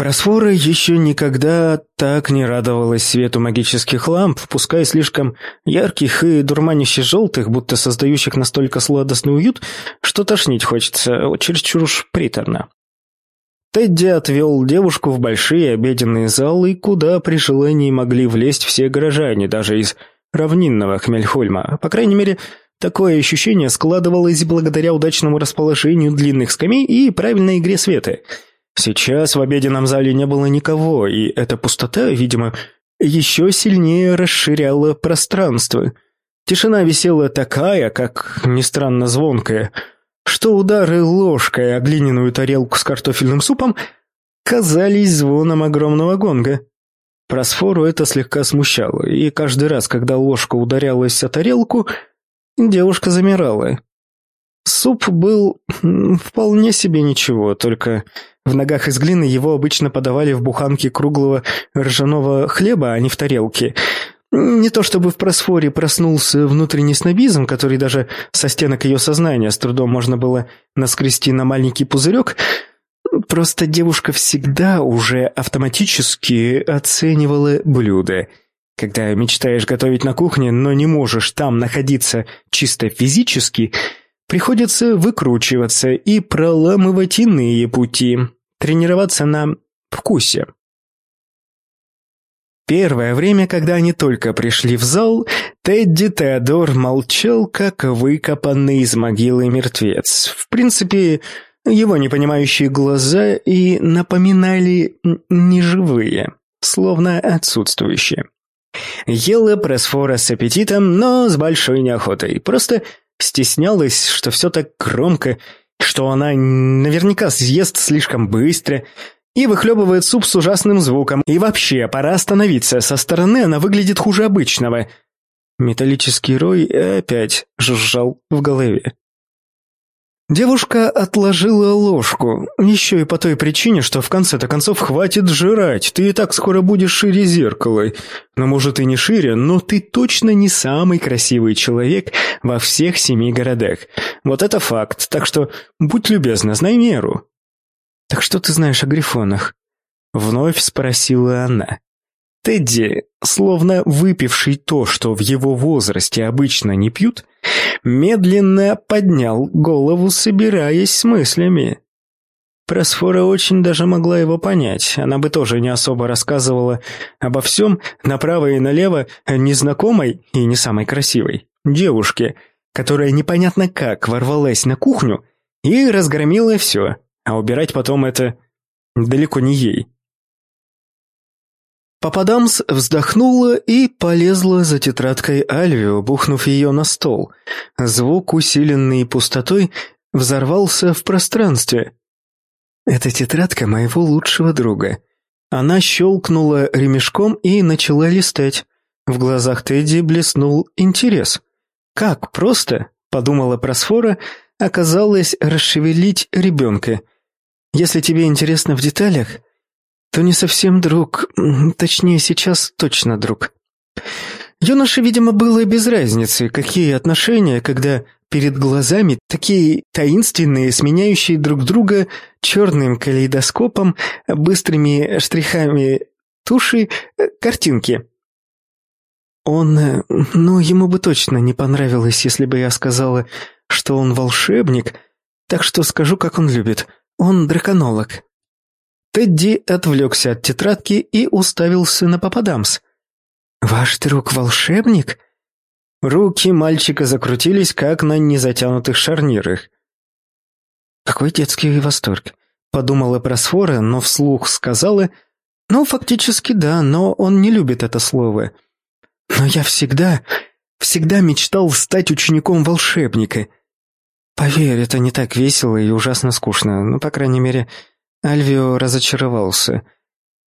Просфора еще никогда так не радовалась свету магических ламп, пускай слишком ярких и дурманище желтых, будто создающих настолько сладостный уют, что тошнить хочется, чересчур уж приторно. Тедди отвел девушку в большие обеденные залы, куда при желании могли влезть все горожане, даже из равнинного Хмельхольма. По крайней мере, такое ощущение складывалось благодаря удачному расположению длинных скамей и правильной игре света – Сейчас в обеденном зале не было никого, и эта пустота, видимо, еще сильнее расширяла пространство. Тишина висела такая, как, ни странно, звонкая, что удары ложкой о глиняную тарелку с картофельным супом казались звоном огромного гонга. Просфору это слегка смущало, и каждый раз, когда ложка ударялась о тарелку, девушка замирала. Суп был вполне себе ничего, только в ногах из глины его обычно подавали в буханке круглого ржаного хлеба, а не в тарелке. Не то чтобы в просфоре проснулся внутренний снобизм, который даже со стенок ее сознания с трудом можно было наскрести на маленький пузырек, просто девушка всегда уже автоматически оценивала блюда. Когда мечтаешь готовить на кухне, но не можешь там находиться чисто физически – Приходится выкручиваться и проламывать иные пути, тренироваться на вкусе. Первое время, когда они только пришли в зал, Тедди Теодор молчал, как выкопанный из могилы мертвец. В принципе, его непонимающие глаза и напоминали неживые, словно отсутствующие. Ела просфора с аппетитом, но с большой неохотой. Просто Стеснялась, что все так громко, что она наверняка съест слишком быстро и выхлебывает суп с ужасным звуком. И вообще, пора остановиться, со стороны она выглядит хуже обычного. Металлический рой опять жужжал в голове. Девушка отложила ложку, еще и по той причине, что в конце-то концов хватит жрать, ты и так скоро будешь шире зеркала. Но может и не шире, но ты точно не самый красивый человек во всех семи городах. Вот это факт, так что будь любезна, знай меру. «Так что ты знаешь о грифонах?» Вновь спросила она. Тедди, словно выпивший то, что в его возрасте обычно не пьют, медленно поднял голову, собираясь с мыслями. Просфора очень даже могла его понять. Она бы тоже не особо рассказывала обо всем направо и налево незнакомой и не самой красивой девушке, которая непонятно как ворвалась на кухню и разгромила все, а убирать потом это далеко не ей. Пападамс вздохнула и полезла за тетрадкой Альвио, бухнув ее на стол. Звук, усиленный пустотой, взорвался в пространстве. «Это тетрадка моего лучшего друга». Она щелкнула ремешком и начала листать. В глазах Тедди блеснул интерес. «Как просто?» — подумала Просфора, оказалось расшевелить ребенка. «Если тебе интересно в деталях, то не совсем друг, точнее, сейчас точно друг. Юноше, видимо, было без разницы, какие отношения, когда перед глазами такие таинственные, сменяющие друг друга черным калейдоскопом, быстрыми штрихами туши, э, картинки. Он, э, ну, ему бы точно не понравилось, если бы я сказала, что он волшебник, так что скажу, как он любит. Он драконолог. Тедди отвлекся от тетрадки и уставился на Пападамс. «Ваш друг волшебник?» Руки мальчика закрутились, как на незатянутых шарнирах. «Какой детский восторг!» — подумала Просфора, но вслух сказала, «Ну, фактически да, но он не любит это слово. Но я всегда, всегда мечтал стать учеником волшебника. Поверь, это не так весело и ужасно скучно, ну, по крайней мере, Альвио разочаровался.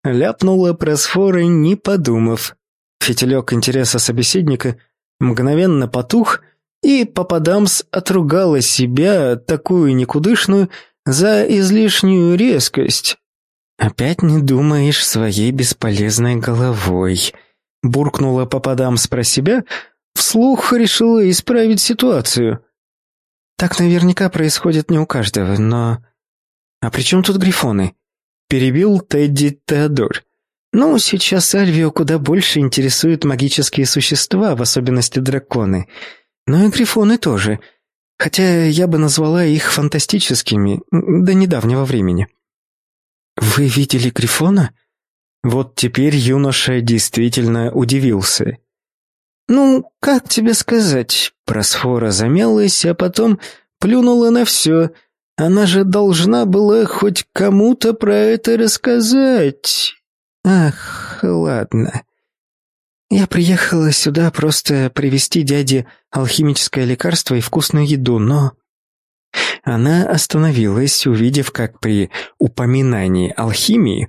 Ляпнула просфора, не подумав. Фитилек интереса собеседника мгновенно потух, и Пападамс отругала себя, такую никудышную, за излишнюю резкость. «Опять не думаешь своей бесполезной головой», — буркнула Пападамс про себя, вслух решила исправить ситуацию. «Так наверняка происходит не у каждого, но...» «А при чем тут грифоны?» перебил Тедди Теодор. «Ну, сейчас Альвио куда больше интересуют магические существа, в особенности драконы. Но и грифоны тоже. Хотя я бы назвала их фантастическими до недавнего времени». «Вы видели грифона?» Вот теперь юноша действительно удивился. «Ну, как тебе сказать?» Просфора замялась, а потом плюнула на все. Она же должна была хоть кому-то про это рассказать. Ах, ладно. Я приехала сюда просто привезти дяде алхимическое лекарство и вкусную еду, но... Она остановилась, увидев, как при упоминании алхимии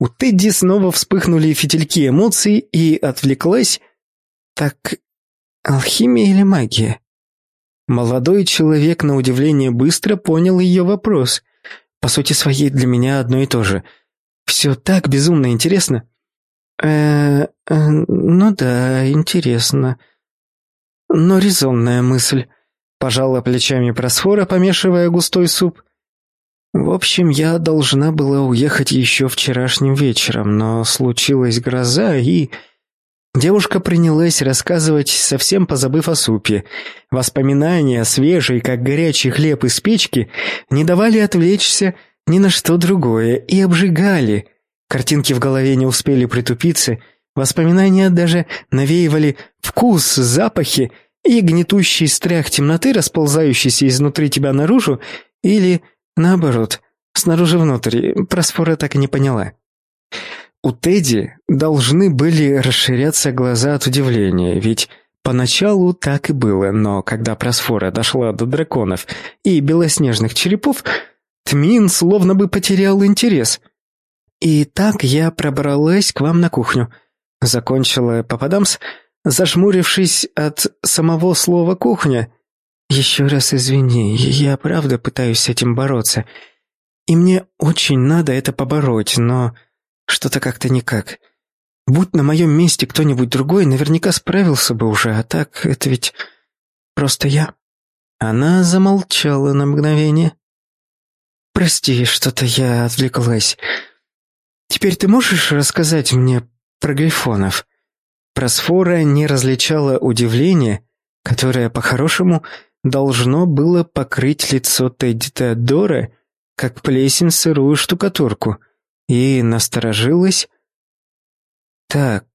у Тедди снова вспыхнули фитильки эмоций и отвлеклась. Так, алхимия или магия? Молодой человек, на удивление, быстро понял ее вопрос. По сути своей, для меня одно и то же. Все так безумно интересно. Э, -э ну да, интересно. Но резонная мысль. Пожала плечами просфора, помешивая густой суп. В общем, я должна была уехать еще вчерашним вечером, но случилась гроза, и Девушка принялась рассказывать, совсем позабыв о супе. Воспоминания, свежие, как горячий хлеб из печки, не давали отвлечься ни на что другое и обжигали. Картинки в голове не успели притупиться, воспоминания даже навеивали вкус, запахи и гнетущий страх темноты, расползающийся изнутри тебя наружу, или, наоборот, снаружи внутрь. Просфора так и не поняла. У Тедди должны были расширяться глаза от удивления, ведь поначалу так и было, но когда просфора дошла до драконов и белоснежных черепов, Тмин словно бы потерял интерес. «И так я пробралась к вам на кухню», — закончила Пападамс, зажмурившись от самого слова «кухня». «Еще раз извини, я правда пытаюсь с этим бороться, и мне очень надо это побороть, но...» Что-то как-то никак. Будь на моем месте кто-нибудь другой, наверняка справился бы уже, а так это ведь просто я. Она замолчала на мгновение. Прости, что-то я отвлеклась. Теперь ты можешь рассказать мне про грифонов? Просфора не различала удивление, которое, по-хорошему, должно было покрыть лицо Тедди Теодора, как плесень сырую штукатурку и насторожилась. «Так,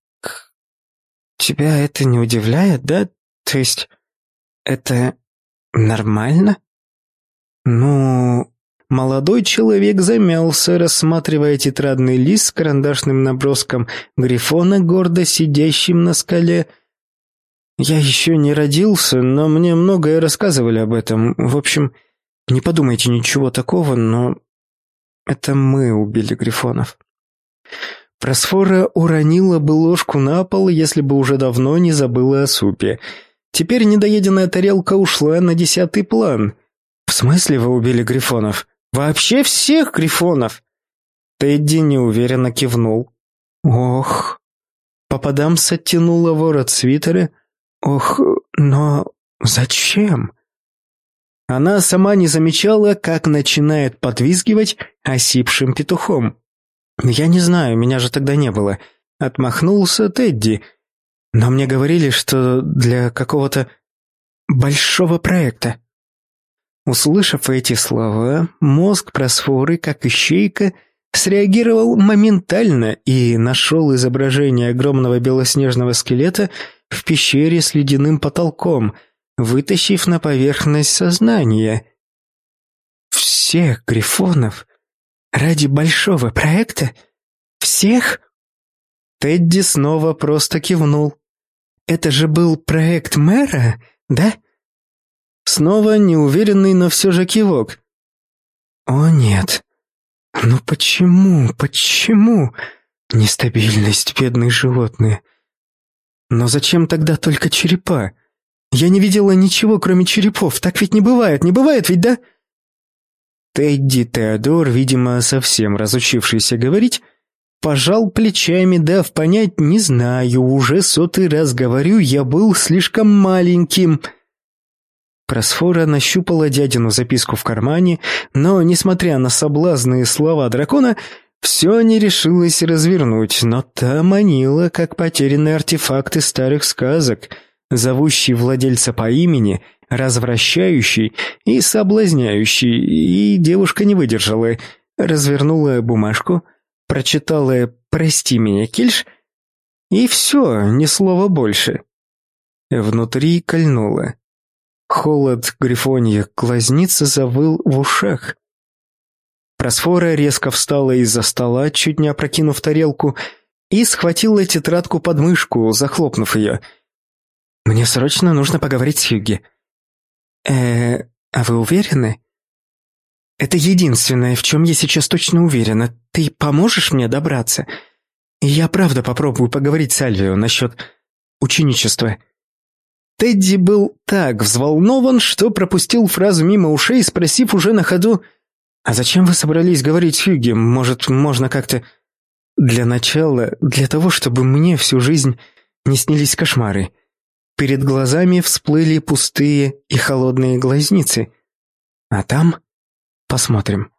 тебя это не удивляет, да? То есть, это нормально?» «Ну...» Молодой человек замялся, рассматривая тетрадный лист с карандашным наброском Грифона, гордо сидящим на скале. «Я еще не родился, но мне многое рассказывали об этом. В общем, не подумайте ничего такого, но это мы убили грифонов. Просфора уронила бы ложку на пол, если бы уже давно не забыла о супе. Теперь недоеденная тарелка ушла на десятый план. В смысле вы убили грифонов? Вообще всех грифонов? Тедди неуверенно кивнул. Ох. Попадамс оттянула ворот свитера. Ох, но зачем? Она сама не замечала, как начинает подвизгивать осипшим петухом. «Я не знаю, меня же тогда не было», — отмахнулся Тедди. «Но мне говорили, что для какого-то большого проекта». Услышав эти слова, мозг просфоры, как ищейка, среагировал моментально и нашел изображение огромного белоснежного скелета в пещере с ледяным потолком — вытащив на поверхность сознания. Всех грифонов? Ради большого проекта? Всех? Тедди снова просто кивнул. Это же был проект мэра, да? Снова неуверенный, но все же кивок. О нет. Ну почему, почему? Нестабильность, бедные животные. Но зачем тогда только черепа? Я не видела ничего, кроме черепов. Так ведь не бывает, не бывает ведь, да?» Тедди Теодор, видимо, совсем разучившийся говорить, пожал плечами, дав понять, не знаю, уже сотый раз говорю, я был слишком маленьким. Просфора нащупала дядину записку в кармане, но, несмотря на соблазные слова дракона, Все не решилась развернуть, но та манила, как потерянные артефакты старых сказок, зовущий владельца по имени, развращающий и соблазняющий, и девушка не выдержала, развернула бумажку, прочитала «Прости меня, Кельш», и все, ни слова больше. Внутри кольнуло. Холод грифонья глазницы завыл в ушах. Просфора резко встала из-за стола, чуть не опрокинув тарелку, и схватила тетрадку под мышку, захлопнув ее. «Мне срочно нужно поговорить с Хьюги». «Э, а вы уверены?» «Это единственное, в чем я сейчас точно уверена. Ты поможешь мне добраться?» «Я правда попробую поговорить с Альвио насчет ученичества». Тедди был так взволнован, что пропустил фразу мимо ушей, спросив уже на ходу «А зачем вы собрались говорить Хьюги? Может, можно как-то...» «Для начала, для того, чтобы мне всю жизнь не снились кошмары. Перед глазами всплыли пустые и холодные глазницы. А там посмотрим».